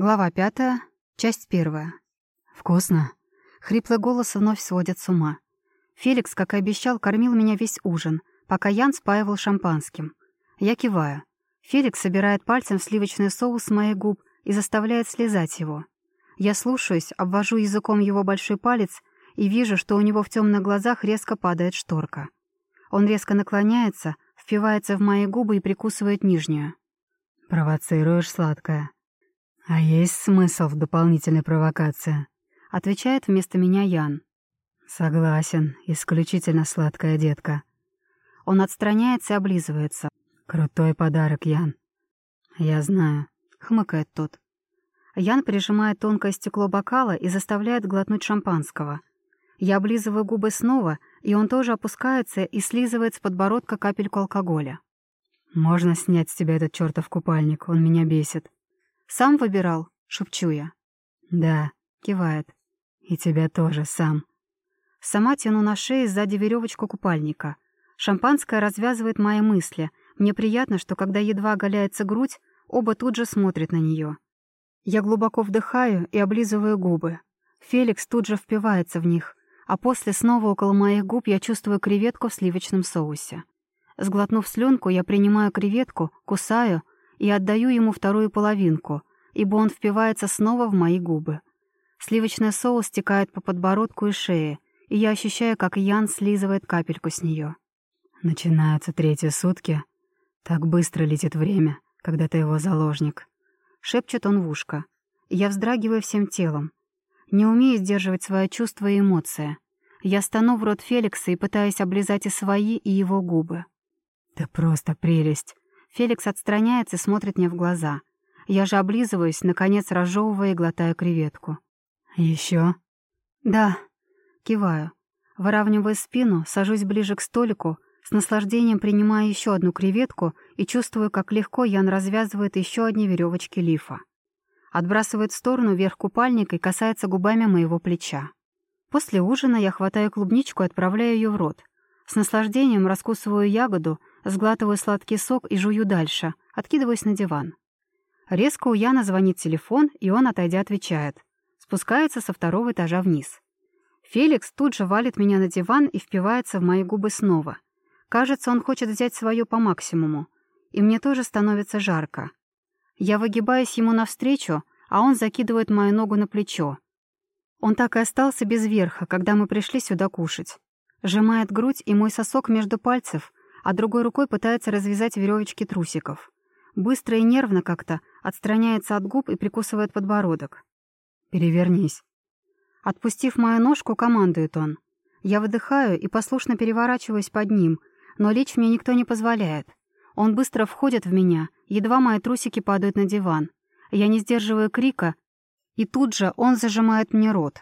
Глава пятая, часть первая. «Вкусно!» Хриплый голос вновь сводит с ума. Феликс, как и обещал, кормил меня весь ужин, пока Ян спаивал шампанским. Я киваю. Феликс собирает пальцем сливочный соус с моих губ и заставляет слезать его. Я слушаюсь, обвожу языком его большой палец и вижу, что у него в темных глазах резко падает шторка. Он резко наклоняется, впивается в мои губы и прикусывает нижнюю. «Провоцируешь, сладкое», «А есть смысл в дополнительной провокации?» — отвечает вместо меня Ян. «Согласен, исключительно сладкая детка». Он отстраняется и облизывается. «Крутой подарок, Ян». «Я знаю», — хмыкает тот. Ян прижимает тонкое стекло бокала и заставляет глотнуть шампанского. Я облизываю губы снова, и он тоже опускается и слизывает с подбородка капельку алкоголя. «Можно снять с тебя этот чертов купальник, он меня бесит». «Сам выбирал?» — шепчу я. «Да», — кивает. «И тебя тоже сам». Сама тяну на шее сзади веревочку купальника. Шампанское развязывает мои мысли. Мне приятно, что когда едва оголяется грудь, оба тут же смотрят на нее. Я глубоко вдыхаю и облизываю губы. Феликс тут же впивается в них, а после снова около моих губ я чувствую креветку в сливочном соусе. Сглотнув слюнку, я принимаю креветку, кусаю, и отдаю ему вторую половинку, ибо он впивается снова в мои губы. Сливочный соус стекает по подбородку и шее, и я ощущаю, как Ян слизывает капельку с нее. Начинаются третьи сутки. Так быстро летит время, когда ты его заложник. Шепчет он в ушко. Я вздрагиваю всем телом. Не умею сдерживать свои чувства и эмоции. Я стану в рот Феликса и пытаюсь облизать и свои, и его губы. «Да просто прелесть!» Феликс отстраняется и смотрит мне в глаза. Я же облизываюсь, наконец разжевывая и глотаю креветку. Еще? «Да». Киваю. Выравнивая спину, сажусь ближе к столику, с наслаждением принимаю еще одну креветку и чувствую, как легко Ян развязывает еще одни веревочки лифа. Отбрасывает в сторону верх купальника и касается губами моего плеча. После ужина я хватаю клубничку и отправляю ее в рот. С наслаждением раскусываю ягоду, Сглатываю сладкий сок и жую дальше, откидываюсь на диван. Резко у Яна звонит телефон, и он, отойдя, отвечает. Спускается со второго этажа вниз. Феликс тут же валит меня на диван и впивается в мои губы снова. Кажется, он хочет взять свое по максимуму. И мне тоже становится жарко. Я выгибаюсь ему навстречу, а он закидывает мою ногу на плечо. Он так и остался без верха, когда мы пришли сюда кушать. Сжимает грудь и мой сосок между пальцев, а другой рукой пытается развязать веревочки трусиков. Быстро и нервно как-то отстраняется от губ и прикусывает подбородок. «Перевернись». Отпустив мою ножку, командует он. Я выдыхаю и послушно переворачиваюсь под ним, но лечь мне никто не позволяет. Он быстро входит в меня, едва мои трусики падают на диван. Я не сдерживаю крика, и тут же он зажимает мне рот.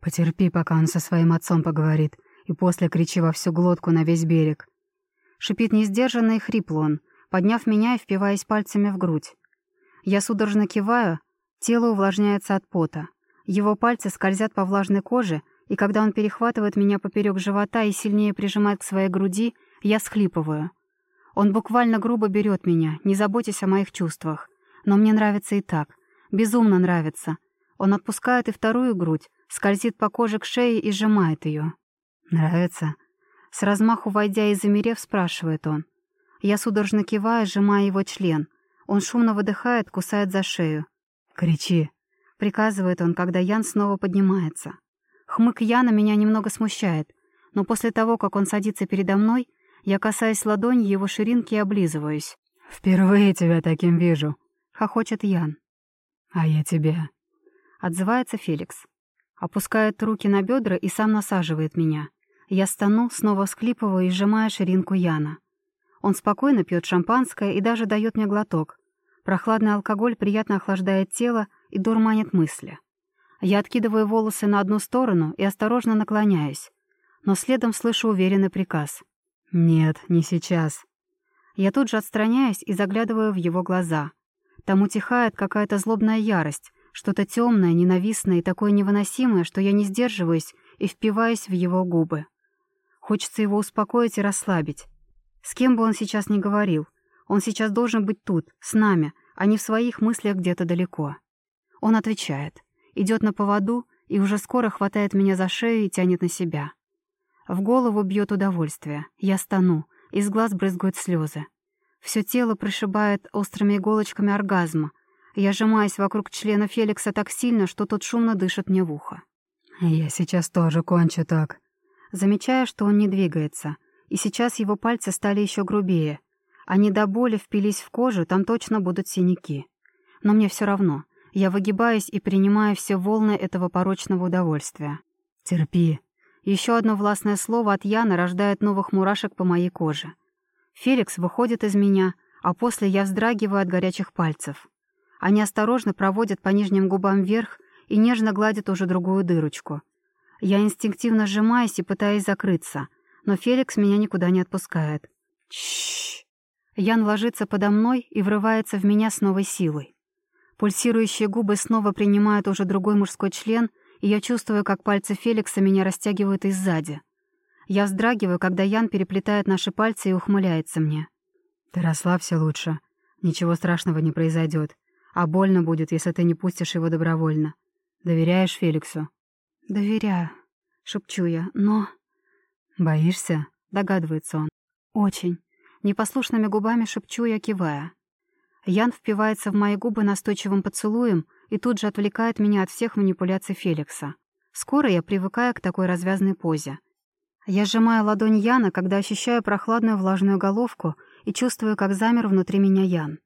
«Потерпи, пока он со своим отцом поговорит, и после кричи во всю глотку на весь берег. Шипит несдержанно и хрипло он, подняв меня и впиваясь пальцами в грудь. Я судорожно киваю, тело увлажняется от пота. Его пальцы скользят по влажной коже, и когда он перехватывает меня поперек живота и сильнее прижимает к своей груди, я схлипываю. Он буквально грубо берет меня, не заботясь о моих чувствах. Но мне нравится и так. Безумно нравится. Он отпускает и вторую грудь, скользит по коже к шее и сжимает ее. «Нравится?» С размаху войдя и замерев, спрашивает он. Я судорожно киваю, сжимая его член. Он шумно выдыхает, кусает за шею. «Кричи!» — приказывает он, когда Ян снова поднимается. Хмык Яна меня немного смущает, но после того, как он садится передо мной, я касаюсь ладонью его ширинки и облизываюсь. «Впервые тебя таким вижу», — хохочет Ян. «А я тебя», — отзывается Феликс. Опускает руки на бедра и сам насаживает меня. Я стану, снова всклипываю и сжимаю ширинку Яна. Он спокойно пьет шампанское и даже дает мне глоток. Прохладный алкоголь приятно охлаждает тело и дурманит мысли. Я откидываю волосы на одну сторону и осторожно наклоняюсь, но следом слышу уверенный приказ. «Нет, не сейчас». Я тут же отстраняюсь и заглядываю в его глаза. Там утихает какая-то злобная ярость, что-то темное, ненавистное и такое невыносимое, что я не сдерживаюсь и впиваюсь в его губы. Хочется его успокоить и расслабить. С кем бы он сейчас ни говорил, он сейчас должен быть тут, с нами, а не в своих мыслях где-то далеко. Он отвечает. Идет на поводу и уже скоро хватает меня за шею и тянет на себя. В голову бьет удовольствие. Я стану, из глаз брызгают слезы. Все тело прошибает острыми иголочками оргазма. Я сжимаюсь вокруг члена Феликса так сильно, что тот шумно дышит мне в ухо. «Я сейчас тоже кончу так». Замечаю, что он не двигается, и сейчас его пальцы стали еще грубее. Они до боли впились в кожу, там точно будут синяки. Но мне все равно. Я выгибаюсь и принимаю все волны этого порочного удовольствия. «Терпи». Еще одно властное слово от Яны рождает новых мурашек по моей коже. Феликс выходит из меня, а после я вздрагиваю от горячих пальцев. Они осторожно проводят по нижним губам вверх и нежно гладят уже другую дырочку. Я инстинктивно сжимаюсь и пытаюсь закрыться, но Феликс меня никуда не отпускает. Чш. Ян ложится подо мной и врывается в меня с новой силой. Пульсирующие губы снова принимают уже другой мужской член, и я чувствую, как пальцы Феликса меня растягивают и сзади. Я вздрагиваю, когда Ян переплетает наши пальцы и ухмыляется мне. «Ты расслабься лучше. Ничего страшного не произойдет. А больно будет, если ты не пустишь его добровольно. Доверяешь Феликсу?» «Доверяю», — шепчу я, — «но...» «Боишься?» — догадывается он. «Очень». Непослушными губами шепчу я, кивая. Ян впивается в мои губы настойчивым поцелуем и тут же отвлекает меня от всех манипуляций Феликса. Скоро я привыкаю к такой развязной позе. Я сжимаю ладонь Яна, когда ощущаю прохладную влажную головку и чувствую, как замер внутри меня Ян.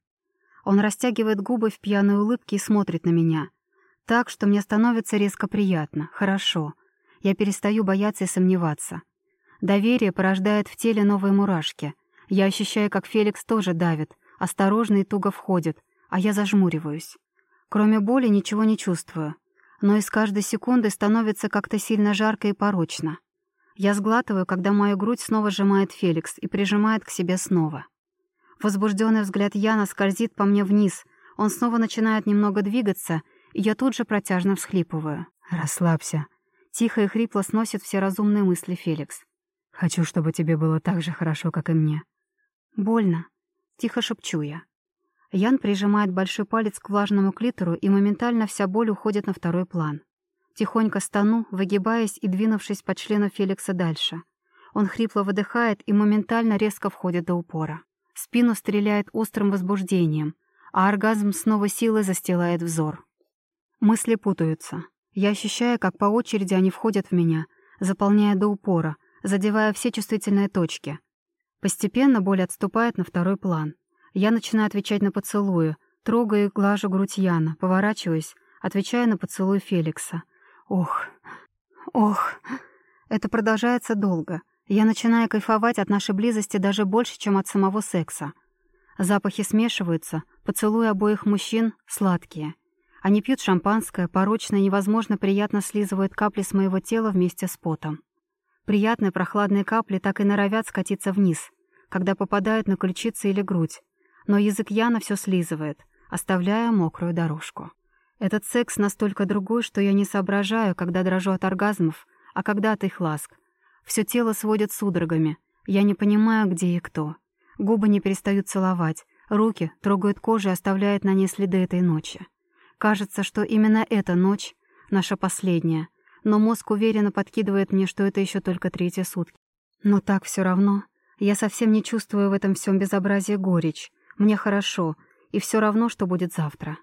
Он растягивает губы в пьяной улыбке и смотрит на меня. Так, что мне становится резко приятно, хорошо. Я перестаю бояться и сомневаться. Доверие порождает в теле новые мурашки. Я ощущаю, как Феликс тоже давит, осторожно и туго входит, а я зажмуриваюсь. Кроме боли ничего не чувствую, но из каждой секунды становится как-то сильно жарко и порочно. Я сглатываю, когда мою грудь снова сжимает Феликс и прижимает к себе снова. Возбужденный взгляд Яна скользит по мне вниз, он снова начинает немного двигаться, и я тут же протяжно всхлипываю. «Расслабься». Тихо и хрипло сносит все разумные мысли Феликс. «Хочу, чтобы тебе было так же хорошо, как и мне». «Больно», Тихо шепчу я. Ян прижимает большой палец к влажному клитору, и моментально вся боль уходит на второй план. Тихонько стану, выгибаясь и двинувшись по члену Феликса дальше. Он хрипло выдыхает и моментально резко входит до упора. Спину стреляет острым возбуждением, а оргазм снова силой застилает взор. Мысли путаются. Я ощущаю, как по очереди они входят в меня, заполняя до упора, задевая все чувствительные точки — Постепенно боль отступает на второй план. Я начинаю отвечать на поцелуи, трогаю и глажу грудь Яна, поворачиваюсь, отвечая на поцелуй Феликса. Ох, ох, это продолжается долго. Я начинаю кайфовать от нашей близости даже больше, чем от самого секса. Запахи смешиваются, поцелуи обоих мужчин сладкие. Они пьют шампанское, порочно и невозможно приятно слизывают капли с моего тела вместе с потом. Приятные прохладные капли так и норовят скатиться вниз, когда попадают на ключицы или грудь, но язык Яна все слизывает, оставляя мокрую дорожку. Этот секс настолько другой, что я не соображаю, когда дрожу от оргазмов, а когда от их ласк. Все тело сводит судорогами, я не понимаю, где и кто. Губы не перестают целовать, руки трогают кожу и оставляют на ней следы этой ночи. Кажется, что именно эта ночь — наша последняя — но мозг уверенно подкидывает мне, что это еще только третьи сутки. Но так все равно. Я совсем не чувствую в этом всем безобразии горечь. Мне хорошо, и все равно, что будет завтра.